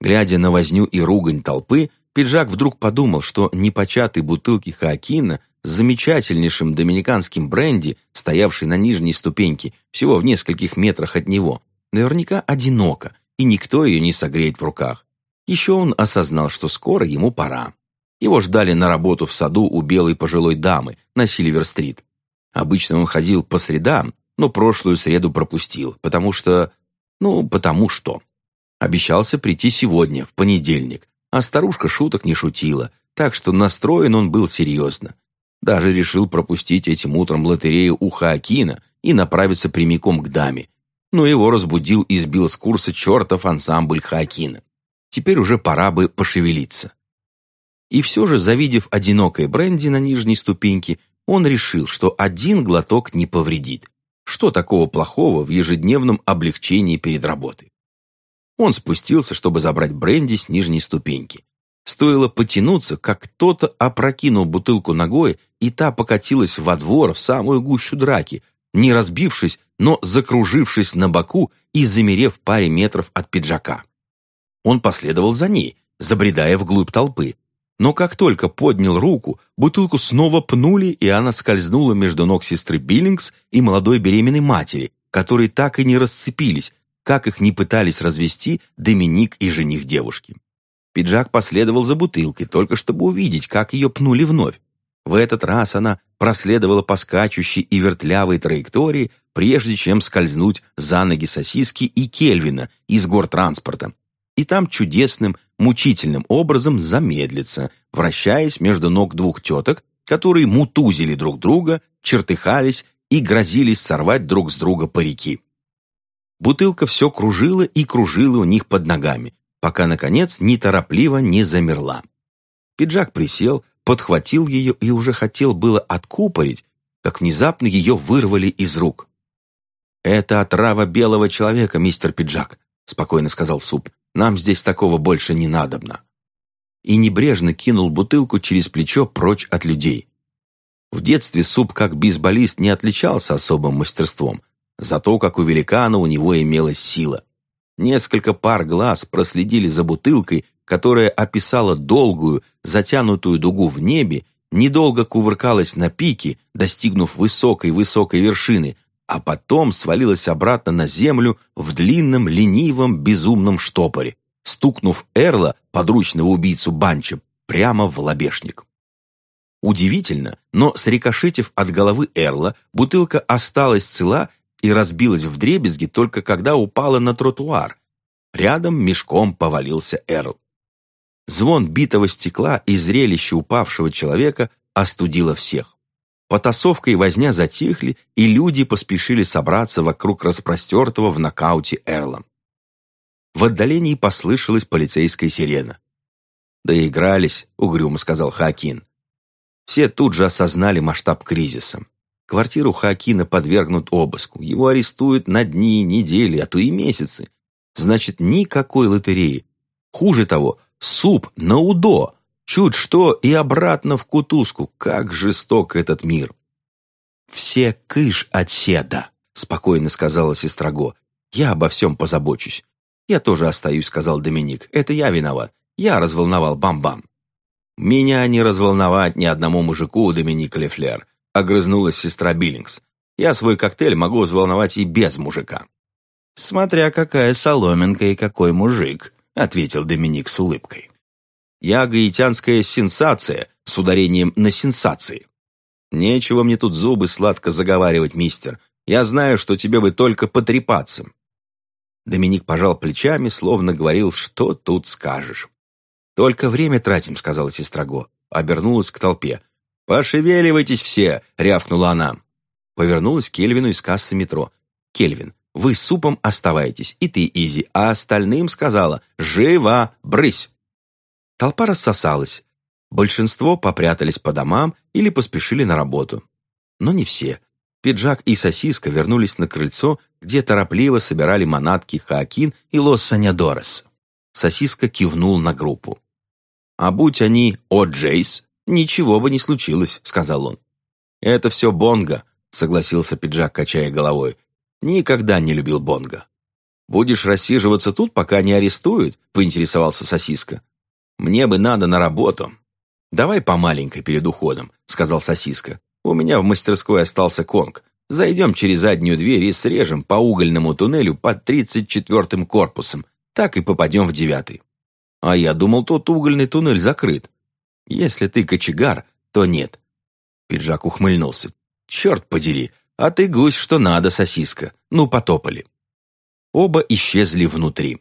Глядя на возню и ругань толпы, пиджак вдруг подумал, что непочатые бутылки Хаакина с замечательнейшим доминиканским бренди, стоявший на нижней ступеньке, всего в нескольких метрах от него, наверняка одиноко, и никто ее не согреет в руках. Еще он осознал, что скоро ему пора. Его ждали на работу в саду у белой пожилой дамы на Сильвер-стрит. Обычно он ходил по средам, но прошлую среду пропустил, потому что... Ну, потому что. Обещался прийти сегодня, в понедельник, а старушка шуток не шутила, так что настроен он был серьезно. Даже решил пропустить этим утром лотерею у Хаакина и направиться прямиком к даме. Но его разбудил и сбил с курса чертов ансамбль Хаакина. Теперь уже пора бы пошевелиться. И все же, завидев одинокое бренди на нижней ступеньке, он решил, что один глоток не повредит. Что такого плохого в ежедневном облегчении перед работой? Он спустился, чтобы забрать бренди с нижней ступеньки. Стоило потянуться, как кто-то опрокинул бутылку ногой, и та покатилась во двор в самую гущу драки, не разбившись, но закружившись на боку и замерев в паре метров от пиджака. Он последовал за ней, забредая вглубь толпы, но как только поднял руку, бутылку снова пнули, и она скользнула между ног сестры Биллингс и молодой беременной матери, которые так и не расцепились, как их не пытались развести Доминик и жених девушки. Пиджак последовал за бутылкой, только чтобы увидеть, как ее пнули вновь. В этот раз она проследовала по скачущей и вертлявой траектории, прежде чем скользнуть за ноги сосиски и Кельвина из гортранспорта, и там чудесным, мучительным образом замедлиться, вращаясь между ног двух теток, которые мутузили друг друга, чертыхались и грозились сорвать друг с друга парики. Бутылка все кружила и кружила у них под ногами, пока, наконец, неторопливо не замерла. Пиджак присел, подхватил ее и уже хотел было откупорить, как внезапно ее вырвали из рук. «Это отрава белого человека, мистер Пиджак», — спокойно сказал Суп. Нам здесь такого больше не надобно». И небрежно кинул бутылку через плечо прочь от людей. В детстве суп как бейсболист не отличался особым мастерством, зато как у великана у него имелась сила. Несколько пар глаз проследили за бутылкой, которая описала долгую, затянутую дугу в небе, недолго кувыркалась на пике, достигнув высокой-высокой вершины, а потом свалилась обратно на землю в длинном, ленивом, безумном штопоре, стукнув Эрла, подручного убийцу Банча, прямо в лобешник. Удивительно, но срикошетив от головы Эрла, бутылка осталась цела и разбилась в дребезги только когда упала на тротуар. Рядом мешком повалился Эрл. Звон битого стекла и зрелище упавшего человека остудило всех. Потасовка и возня затихли, и люди поспешили собраться вокруг распростертого в нокауте Эрла. В отдалении послышалась полицейская сирена. «Доигрались», — угрюмо сказал Хакин. Все тут же осознали масштаб кризиса. Квартиру Хакина подвергнут обыску. Его арестуют на дни, недели, а то и месяцы. Значит, никакой лотереи. Хуже того, суп на УДО. Чуть что и обратно в кутузку. Как жесток этот мир. «Все кыш от седа», — спокойно сказала сестра Го. «Я обо всем позабочусь». «Я тоже остаюсь», — сказал Доминик. «Это я виноват. Я разволновал Бам-Бам». «Меня не разволновать ни одному мужику, Доминик Лефлер», — огрызнулась сестра Биллингс. «Я свой коктейль могу взволновать и без мужика». «Смотря какая соломинка и какой мужик», — ответил Доминик с улыбкой. Я гаитянская сенсация с ударением на сенсации. Нечего мне тут зубы сладко заговаривать, мистер. Я знаю, что тебе бы только потрепаться». Доминик пожал плечами, словно говорил, что тут скажешь. «Только время тратим», — сказала сестра Го. Обернулась к толпе. «Пошевеливайтесь все!» — рявкнула она. Повернулась к Кельвину из кассы метро. «Кельвин, вы с супом оставайтесь, и ты, Изи, а остальным сказала «Живо! Брысь!» Толпа рассосалась. Большинство попрятались по домам или поспешили на работу. Но не все. Пиджак и сосиска вернулись на крыльцо, где торопливо собирали манатки Хаакин и Лос Санядорес. Сосиска кивнул на группу. «А будь они О Джейс, ничего бы не случилось», — сказал он. «Это все Бонго», — согласился пиджак, качая головой. «Никогда не любил Бонго». «Будешь рассиживаться тут, пока не арестуют?» — поинтересовался сосиска. «Мне бы надо на работу». «Давай по маленькой перед уходом», — сказал сосиска. «У меня в мастерской остался конг. Зайдем через заднюю дверь и срежем по угольному туннелю под тридцать четвертым корпусом. Так и попадем в девятый». «А я думал, тот угольный туннель закрыт». «Если ты кочегар, то нет». Пиджак ухмыльнулся. «Черт подери, а ты гусь, что надо, сосиска. Ну, потопали». Оба исчезли внутри.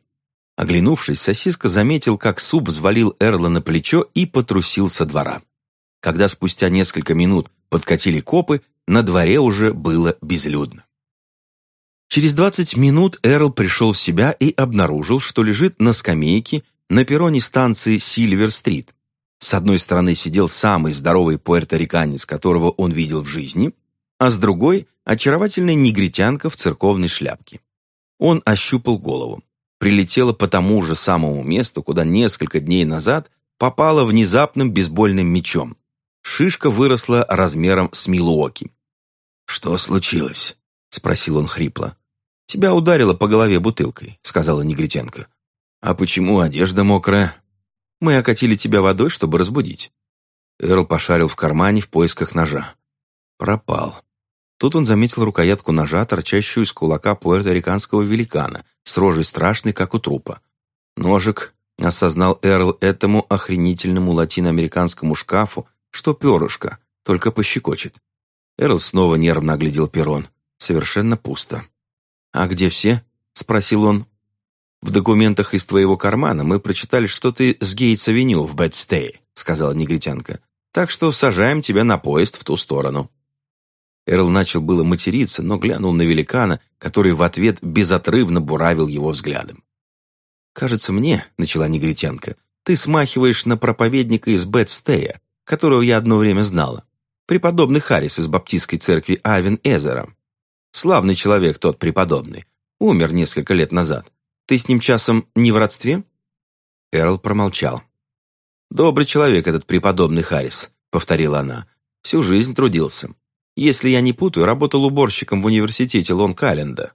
Оглянувшись, сосиска заметил, как суп взвалил Эрла на плечо и потрусил со двора. Когда спустя несколько минут подкатили копы, на дворе уже было безлюдно. Через двадцать минут Эрл пришел в себя и обнаружил, что лежит на скамейке на перроне станции Сильвер-стрит. С одной стороны сидел самый здоровый пуэрториканец, которого он видел в жизни, а с другой – очаровательная негритянка в церковной шляпке. Он ощупал голову прилетела по тому же самому месту, куда несколько дней назад попала внезапным бейсбольным мечом. Шишка выросла размером с Милуоки. «Что случилось?» — спросил он хрипло. «Тебя ударило по голове бутылкой», — сказала негритянка. «А почему одежда мокрая?» «Мы окатили тебя водой, чтобы разбудить». Эрл пошарил в кармане в поисках ножа. Пропал. Тут он заметил рукоятку ножа, торчащую из кулака пуэрториканского великана, с рожей страшной, как у трупа. Ножик, осознал Эрл этому охренительному латиноамериканскому шкафу, что перышко, только пощекочет. Эрл снова нервно оглядел перрон. Совершенно пусто. «А где все?» — спросил он. «В документах из твоего кармана мы прочитали, что ты с Гейтс-авеню в Бэтстее», — сказала негритянка. «Так что сажаем тебя на поезд в ту сторону». Эрл начал было материться, но глянул на великана, который в ответ безотрывно буравил его взглядом. «Кажется мне», — начала негритянка, — «ты смахиваешь на проповедника из Бетстея, которого я одно время знала. Преподобный Харрис из баптистской церкви Авен Эзера. Славный человек тот преподобный. Умер несколько лет назад. Ты с ним часом не в родстве?» Эрл промолчал. «Добрый человек этот преподобный Харрис», — повторила она. «Всю жизнь трудился. Если я не путаю, работал уборщиком в университете Лонг-Айленда.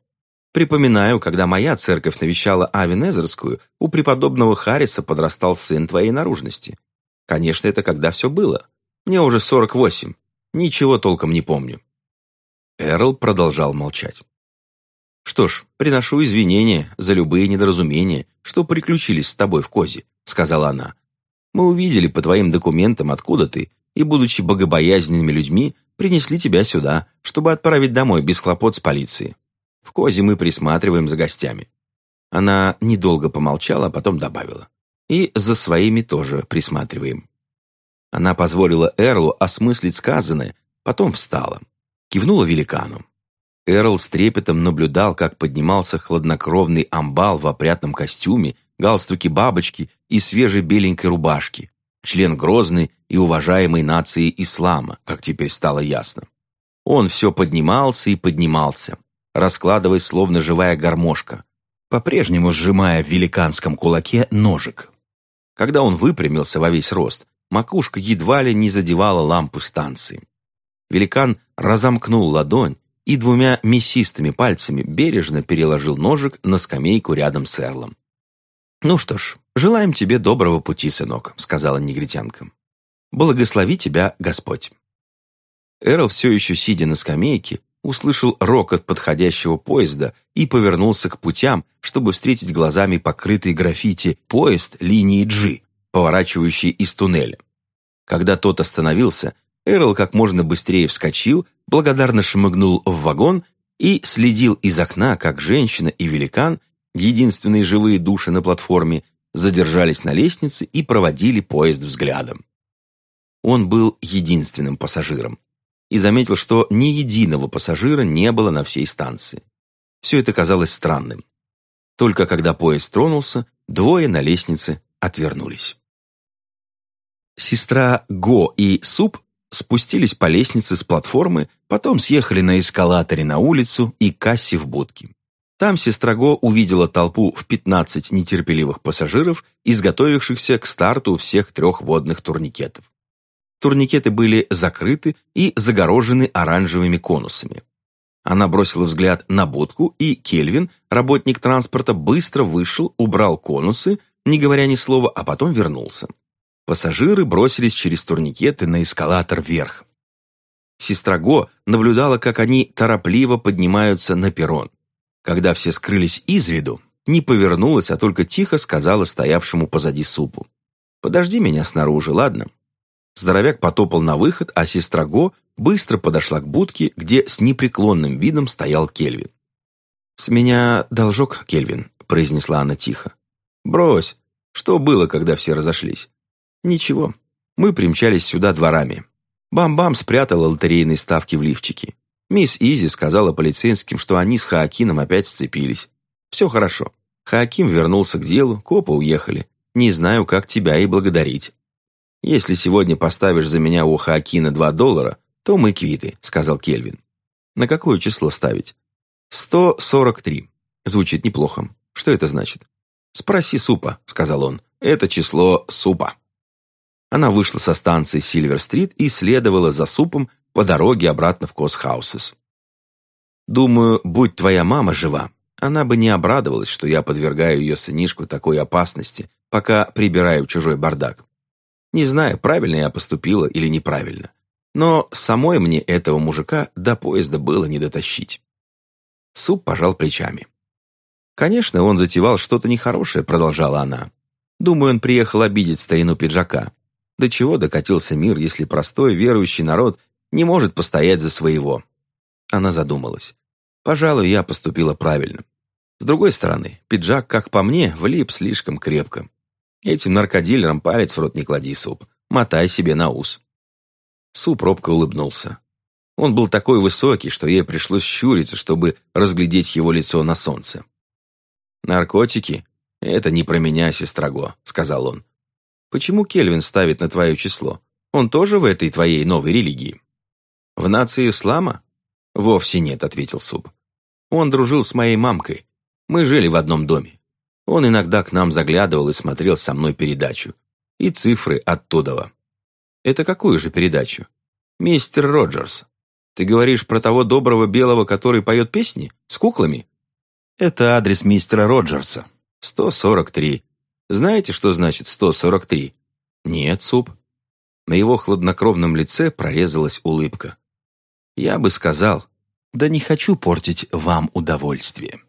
Припоминаю, когда моя церковь навещала Авенезерскую, у преподобного Харриса подрастал сын твоей наружности. Конечно, это когда все было. Мне уже 48. Ничего толком не помню. Эрл продолжал молчать. «Что ж, приношу извинения за любые недоразумения, что приключились с тобой в Козе», — сказала она. «Мы увидели по твоим документам, откуда ты, и, будучи богобоязненными людьми, принесли тебя сюда, чтобы отправить домой без хлопот с полицией. В Козе мы присматриваем за гостями». Она недолго помолчала, а потом добавила. «И за своими тоже присматриваем». Она позволила Эрлу осмыслить сказанное, потом встала. Кивнула великану. Эрл с трепетом наблюдал, как поднимался хладнокровный амбал в опрятном костюме, галстуке бабочки и свежей беленькой рубашке, член грозной и уважаемой нации ислама, как теперь стало ясно. Он все поднимался и поднимался, раскладываясь словно живая гармошка, по-прежнему сжимая в великанском кулаке ножик. Когда он выпрямился во весь рост, макушка едва ли не задевала лампу станции. Великан разомкнул ладонь и двумя мясистыми пальцами бережно переложил ножик на скамейку рядом с Эрлом. «Ну что ж, желаем тебе доброго пути, сынок», — сказала негритянка. «Благослови тебя Господь». Эрл, все еще сидя на скамейке, услышал рокот подходящего поезда и повернулся к путям, чтобы встретить глазами покрытый граффити поезд линии G, поворачивающий из туннеля. Когда тот остановился, Эрл как можно быстрее вскочил, благодарно шмыгнул в вагон и следил из окна, как женщина и великан, единственные живые души на платформе, задержались на лестнице и проводили поезд взглядом. Он был единственным пассажиром и заметил, что ни единого пассажира не было на всей станции. Все это казалось странным. Только когда поезд тронулся, двое на лестнице отвернулись. Сестра Го и Суп спустились по лестнице с платформы, потом съехали на эскалаторе на улицу и кассе в будке. Там сестра Го увидела толпу в 15 нетерпеливых пассажиров, изготовившихся к старту всех трех водных турникетов. Турникеты были закрыты и загорожены оранжевыми конусами. Она бросила взгляд на будку, и Кельвин, работник транспорта, быстро вышел, убрал конусы, не говоря ни слова, а потом вернулся. Пассажиры бросились через турникеты на эскалатор вверх. Сестра Го наблюдала, как они торопливо поднимаются на перрон. Когда все скрылись из виду, не повернулась, а только тихо сказала стоявшему позади супу. «Подожди меня снаружи, ладно?» Здоровяк потопал на выход, а сестра Го быстро подошла к будке, где с непреклонным видом стоял Кельвин. «С меня должок, Кельвин», — произнесла она тихо. «Брось. Что было, когда все разошлись?» «Ничего. Мы примчались сюда дворами. Бам-бам спрятала лотерейные ставки в лифчике. Мисс Изи сказала полицейским, что они с Хаакином опять сцепились. Все хорошо. Хааким вернулся к делу, копы уехали. Не знаю, как тебя и благодарить. Если сегодня поставишь за меня у Хаакина два доллара, то мы квиты», — сказал Кельвин. «На какое число ставить?» «Сто сорок три. Звучит неплохо. Что это значит?» «Спроси супа», — сказал он. «Это число супа». Она вышла со станции Сильвер-стрит и следовала за супом по дороге обратно в Косхаусес. «Думаю, будь твоя мама жива, она бы не обрадовалась, что я подвергаю ее сынишку такой опасности, пока прибираю чужой бардак. Не знаю, правильно я поступила или неправильно, но самой мне этого мужика до поезда было не дотащить». Суп пожал плечами. «Конечно, он затевал что-то нехорошее», — продолжала она. «Думаю, он приехал обидеть старину пиджака. До чего докатился мир, если простой верующий народ не может постоять за своего? Она задумалась. Пожалуй, я поступила правильно. С другой стороны, пиджак, как по мне, влип слишком крепко. Этим наркодилерам палец в рот не клади, суп. Мотай себе на ус. Суп робко улыбнулся. Он был такой высокий, что ей пришлось щуриться, чтобы разглядеть его лицо на солнце. «Наркотики — это не про меня, сестраго», — сказал он. Почему Кельвин ставит на твое число? Он тоже в этой твоей новой религии?» «В нации ислама?» «Вовсе нет», — ответил Суб. «Он дружил с моей мамкой. Мы жили в одном доме. Он иногда к нам заглядывал и смотрел со мной передачу. И цифры оттуда. Это какую же передачу? Мистер Роджерс. Ты говоришь про того доброго белого, который поет песни? С куклами? Это адрес мистера Роджерса. 143. Знаете, что значит 143? Нет, суп. На его хладнокровном лице прорезалась улыбка. Я бы сказал, да не хочу портить вам удовольствие.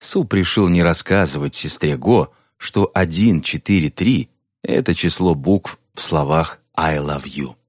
Суп решил не рассказывать сестре Го, что 1, 4, 3 — это число букв в словах «I love you».